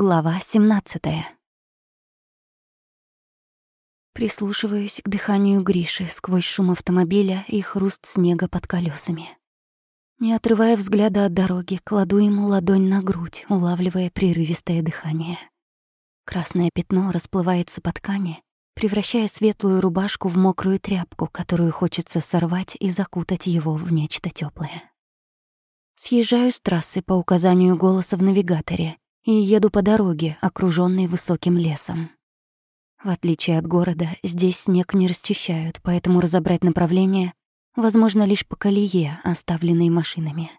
Глава 17 Прислушиваюсь к дыханию Гриши сквозь шум автомобиля и хруст снега под колесами. Не отрывая взгляда от дороги, кладу ему ладонь на грудь, улавливая прерывистое дыхание. Красное пятно расплывается по ткани, превращая светлую рубашку в мокрую тряпку, которую хочется сорвать и закутать его в нечто теплое. Съезжаю с трассы по указанию голоса в навигаторе и еду по дороге, окружённой высоким лесом. В отличие от города, здесь снег не расчищают, поэтому разобрать направление возможно лишь по колее, оставленной машинами.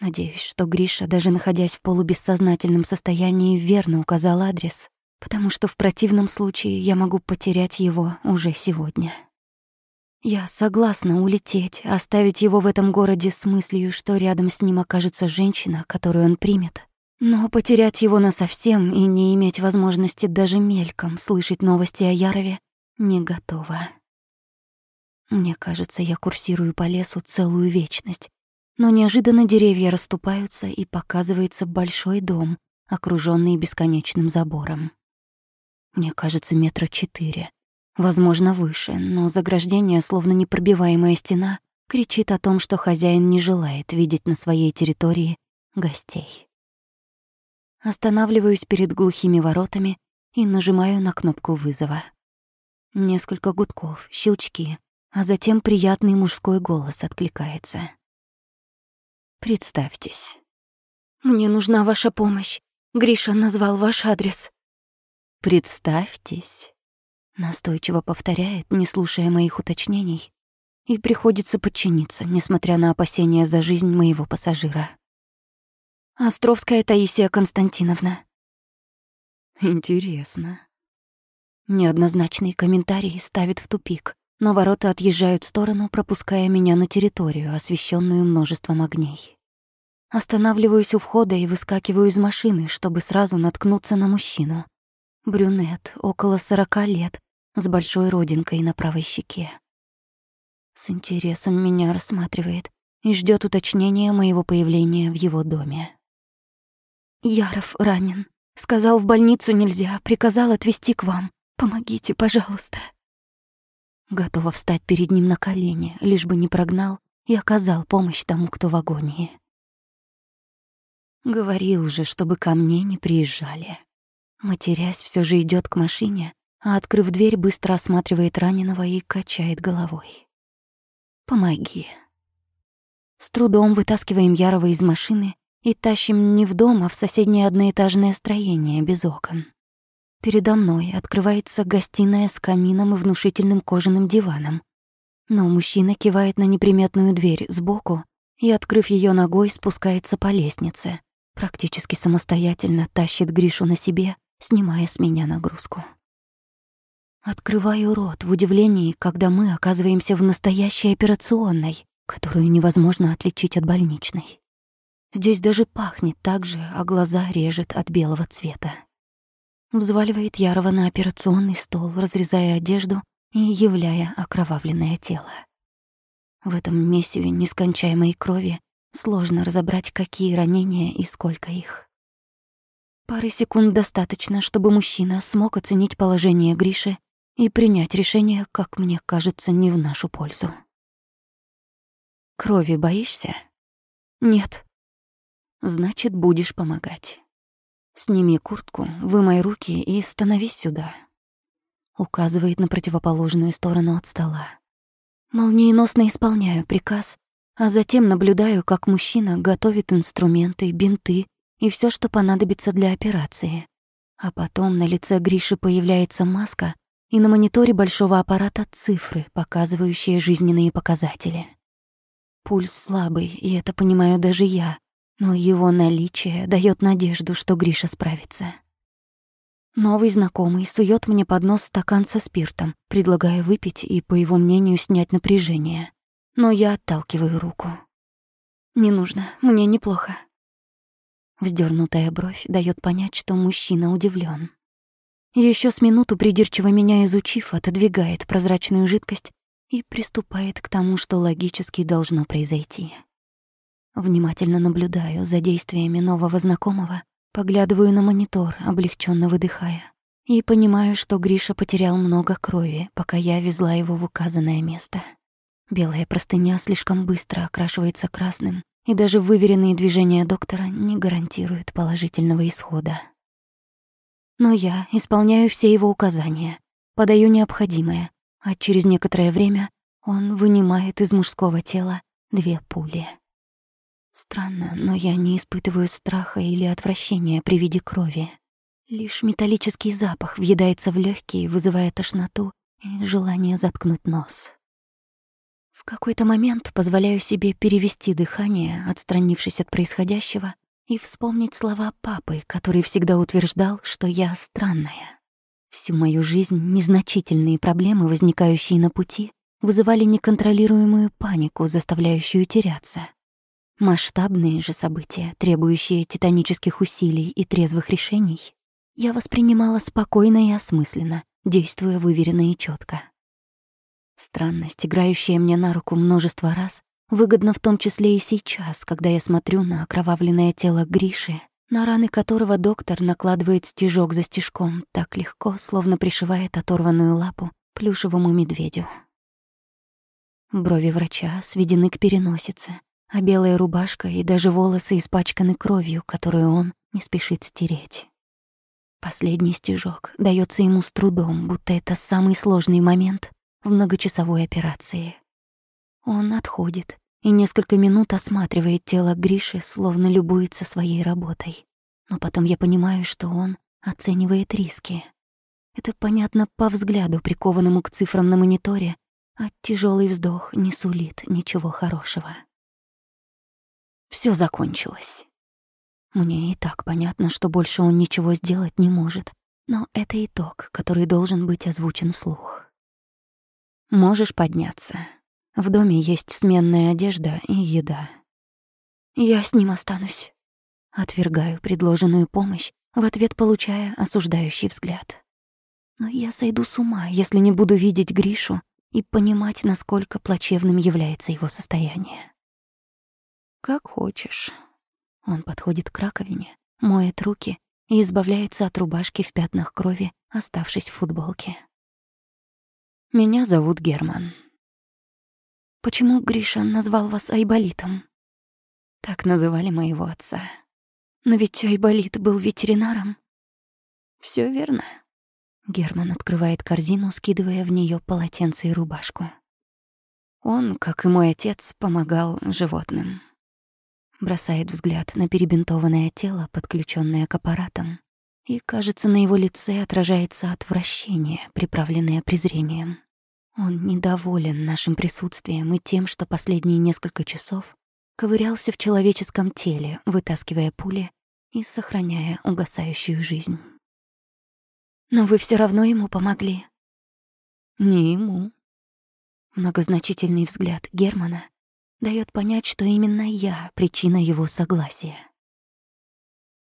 Надеюсь, что Гриша, даже находясь в полубессознательном состоянии, верно указал адрес, потому что в противном случае я могу потерять его уже сегодня. Я согласна улететь, оставить его в этом городе с мыслью, что рядом с ним окажется женщина, которую он примет, но потерять его насовсем и не иметь возможности даже мельком слышать новости о Ярове не готова. Мне кажется, я курсирую по лесу целую вечность, но неожиданно деревья расступаются и показывается большой дом, окружённый бесконечным забором. Мне кажется, метра четыре, возможно, выше, но заграждение, словно непробиваемая стена, кричит о том, что хозяин не желает видеть на своей территории гостей. Останавливаюсь перед глухими воротами и нажимаю на кнопку вызова. Несколько гудков, щелчки, а затем приятный мужской голос откликается. «Представьтесь». «Мне нужна ваша помощь. Гриша назвал ваш адрес». «Представьтесь», — настойчиво повторяет, не слушая моих уточнений, и приходится подчиниться, несмотря на опасения за жизнь моего пассажира. Островская Таисия Константиновна. Интересно. Неоднозначный комментарий ставит в тупик, но ворота отъезжают в сторону, пропуская меня на территорию, освещенную множеством огней. Останавливаюсь у входа и выскакиваю из машины, чтобы сразу наткнуться на мужчину. Брюнет, около сорока лет, с большой родинкой на правой щеке. С интересом меня рассматривает и ждет уточнения моего появления в его доме. Яров ранен. Сказал, в больницу нельзя, приказал отвезти к вам. Помогите, пожалуйста. Готова встать перед ним на колени, лишь бы не прогнал и оказал помощь тому, кто в агонии. Говорил же, чтобы ко мне не приезжали. Матерясь, все же идет к машине, а, открыв дверь, быстро осматривает раненого и качает головой. «Помоги». С трудом вытаскиваем Ярова из машины и тащим не в дом, а в соседнее одноэтажное строение без окон. Передо мной открывается гостиная с камином и внушительным кожаным диваном. Но мужчина кивает на неприметную дверь сбоку и, открыв ее ногой, спускается по лестнице. Практически самостоятельно тащит Гришу на себе, снимая с меня нагрузку. Открываю рот в удивлении, когда мы оказываемся в настоящей операционной, которую невозможно отличить от больничной. Здесь даже пахнет так же, а глаза режет от белого цвета. Взваливает Ярова на операционный стол, разрезая одежду и являя окровавленное тело. В этом месиве нескончаемой крови сложно разобрать, какие ранения и сколько их. Пары секунд достаточно, чтобы мужчина смог оценить положение Гриши и принять решение, как мне кажется, не в нашу пользу. «Крови боишься?» «Нет», значит, будешь помогать. Сними куртку, вымой руки и становись сюда. Указывает на противоположную сторону от стола. Молниеносно исполняю приказ, а затем наблюдаю, как мужчина готовит инструменты, бинты и все, что понадобится для операции. А потом на лице Гриши появляется маска, и на мониторе большого аппарата цифры, показывающие жизненные показатели. Пульс слабый, и это понимаю даже я, но его наличие дает надежду, что Гриша справится. Новый знакомый сует мне под нос стакан со спиртом, предлагая выпить и, по его мнению, снять напряжение. Но я отталкиваю руку. «Не нужно, мне неплохо». Вздернутая бровь дает понять, что мужчина удивлен. Еще с минуту придирчиво меня изучив, отодвигает прозрачную жидкость и приступает к тому, что логически должно произойти. Внимательно наблюдаю за действиями нового знакомого Поглядываю на монитор, облегченно выдыхая. И понимаю, что Гриша потерял много крови, пока я везла его в указанное место. Белая простыня слишком быстро окрашивается красным, и даже выверенные движения доктора не гарантируют положительного исхода. Но я исполняю все его указания, подаю необходимое, а через некоторое время он вынимает из мужского тела две пули. Странно, но я не испытываю страха или отвращения при виде крови. Лишь металлический запах въедается в легкие, вызывая тошноту и желание заткнуть нос. В какой-то момент позволяю себе перевести дыхание, отстранившись от происходящего, и вспомнить слова папы, который всегда утверждал, что я странная. Всю мою жизнь незначительные проблемы, возникающие на пути, вызывали неконтролируемую панику, заставляющую теряться. Масштабные же события, требующие титанических усилий и трезвых решений, я воспринимала спокойно и осмысленно, действуя выверенно и четко. Странность, играющая мне на руку множество раз, выгодна в том числе и сейчас, когда я смотрю на окровавленное тело Гриши, на раны которого доктор накладывает стежок за стежком так легко, словно пришивает оторванную лапу плюшевому медведю. Брови врача сведены к переносице, а белая рубашка и даже волосы испачканы кровью, которую он не спешит стереть. Последний стежок дается ему с трудом, будто это самый сложный момент в многочасовой операции. Он отходит и несколько минут осматривает тело Гриши, словно любуется своей работой. Но потом я понимаю, что он оценивает риски. Это понятно по взгляду, прикованному к цифрам на мониторе, а тяжелый вздох не сулит ничего хорошего. Все закончилось. Мне и так понятно, что больше он ничего сделать не может, но это итог, который должен быть озвучен вслух. Можешь подняться. В доме есть сменная одежда и еда. Я с ним останусь. Отвергаю предложенную помощь, в ответ получая осуждающий взгляд. Но я сойду с ума, если не буду видеть Гришу и понимать, насколько плачевным является его состояние. «Как хочешь». Он подходит к раковине, моет руки и избавляется от рубашки в пятнах крови, оставшись в футболке. «Меня зовут Герман». «Почему Гриша назвал вас Айболитом?» Так называли моего отца. Но ведь Айболит был ветеринаром. Все верно. Герман открывает корзину, скидывая в нее полотенце и рубашку. Он, как и мой отец, помогал животным бросает взгляд на перебинтованное тело, подключенное к аппаратам, и, кажется, на его лице отражается отвращение, приправленное презрением. Он недоволен нашим присутствием и тем, что последние несколько часов ковырялся в человеческом теле, вытаскивая пули и сохраняя угасающую жизнь. Но вы все равно ему помогли. Не ему. Многозначительный взгляд Германа дает понять, что именно я причина его согласия.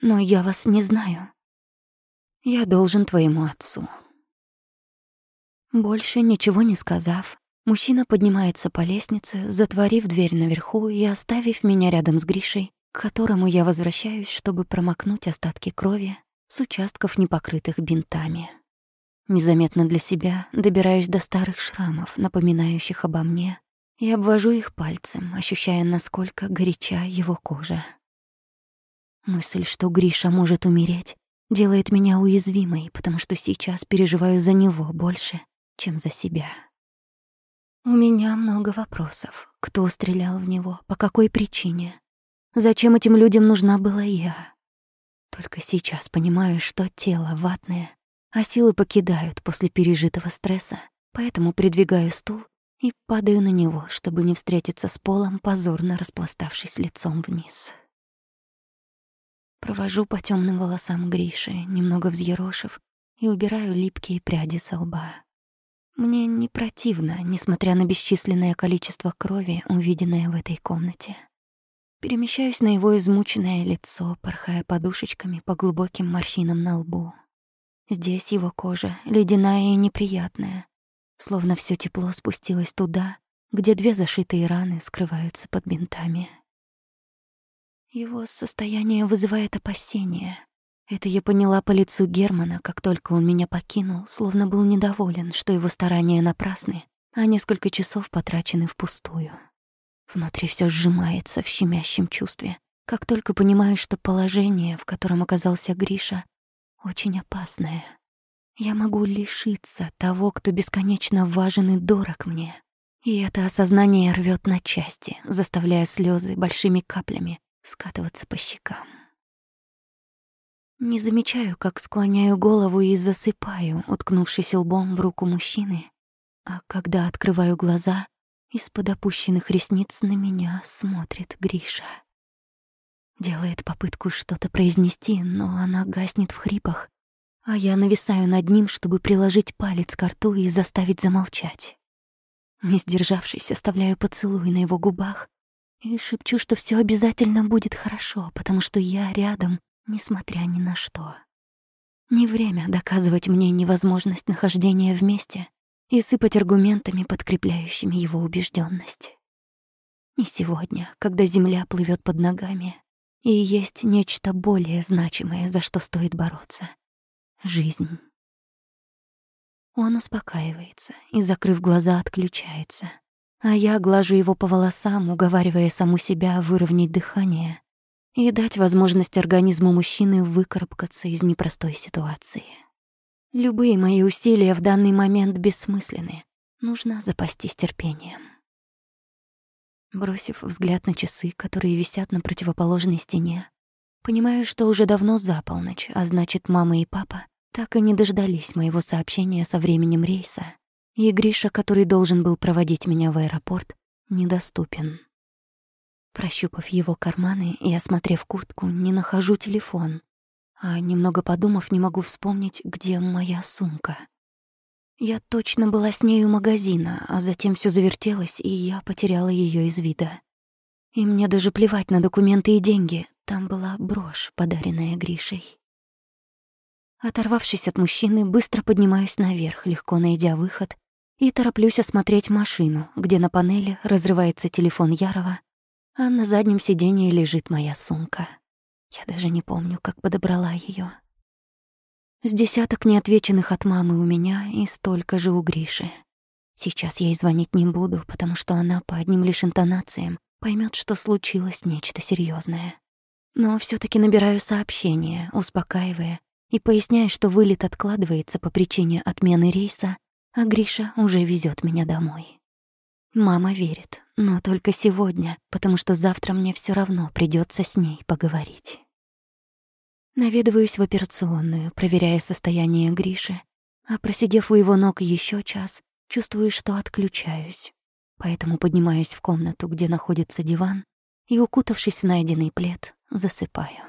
Но я вас не знаю. Я должен твоему отцу. Больше ничего не сказав, мужчина поднимается по лестнице, затворив дверь наверху и оставив меня рядом с Гришей, к которому я возвращаюсь, чтобы промокнуть остатки крови с участков, не покрытых бинтами. Незаметно для себя добираюсь до старых шрамов, напоминающих обо мне и обвожу их пальцем, ощущая, насколько горяча его кожа. Мысль, что Гриша может умереть, делает меня уязвимой, потому что сейчас переживаю за него больше, чем за себя. У меня много вопросов. Кто стрелял в него? По какой причине? Зачем этим людям нужна была я? Только сейчас понимаю, что тело ватное, а силы покидают после пережитого стресса, поэтому придвигаю стул и падаю на него, чтобы не встретиться с полом, позорно распластавшись лицом вниз. Провожу по темным волосам Гриши, немного взъерошив, и убираю липкие пряди со лба. Мне не противно, несмотря на бесчисленное количество крови, увиденное в этой комнате. Перемещаюсь на его измученное лицо, порхая подушечками по глубоким морщинам на лбу. Здесь его кожа ледяная и неприятная, словно все тепло спустилось туда, где две зашитые раны скрываются под бинтами. Его состояние вызывает опасения, Это я поняла по лицу Германа, как только он меня покинул, словно был недоволен, что его старания напрасны, а несколько часов потрачены впустую. Внутри все сжимается в щемящем чувстве, как только понимаю, что положение, в котором оказался Гриша, очень опасное. Я могу лишиться того, кто бесконечно важен и дорог мне. И это осознание рвет на части, заставляя слезы большими каплями скатываться по щекам. Не замечаю, как склоняю голову и засыпаю, уткнувшись лбом в руку мужчины. А когда открываю глаза, из-под опущенных ресниц на меня смотрит Гриша. Делает попытку что-то произнести, но она гаснет в хрипах, а я нависаю над ним, чтобы приложить палец к рту и заставить замолчать. Не сдержавшись, оставляю поцелуй на его губах и шепчу, что все обязательно будет хорошо, потому что я рядом несмотря ни на что. Не время доказывать мне невозможность нахождения вместе и сыпать аргументами, подкрепляющими его убежденность. Не сегодня, когда земля плывет под ногами, и есть нечто более значимое, за что стоит бороться — жизнь. Он успокаивается и, закрыв глаза, отключается. А я глажу его по волосам, уговаривая саму себя выровнять дыхание и дать возможность организму мужчины выкарабкаться из непростой ситуации. Любые мои усилия в данный момент бессмысленны. Нужно запастись терпением. Бросив взгляд на часы, которые висят на противоположной стене, понимаю, что уже давно за полночь, а значит, мама и папа так и не дождались моего сообщения со временем рейса, и Гриша, который должен был проводить меня в аэропорт, недоступен. Прощупав его карманы и осмотрев куртку, не нахожу телефон, а немного подумав, не могу вспомнить, где моя сумка. Я точно была с ней у магазина, а затем все завертелось, и я потеряла ее из вида. И мне даже плевать на документы и деньги, там была брошь, подаренная Гришей. Оторвавшись от мужчины, быстро поднимаюсь наверх, легко найдя выход, и тороплюсь осмотреть машину, где на панели разрывается телефон Ярова, а на заднем сиденье лежит моя сумка. Я даже не помню, как подобрала ее. С десяток неотвеченных от мамы у меня и столько же у Гриши. Сейчас я ей звонить не буду, потому что она по одним лишь интонациям поймет, что случилось нечто серьезное. Но все таки набираю сообщение, успокаивая и поясняя, что вылет откладывается по причине отмены рейса, а Гриша уже везет меня домой. Мама верит, но только сегодня, потому что завтра мне все равно придется с ней поговорить. Наведываюсь в операционную, проверяя состояние Гриши, а просидев у его ног еще час, чувствую, что отключаюсь. Поэтому поднимаюсь в комнату, где находится диван, и, укутавшись в найденный плед, засыпаю.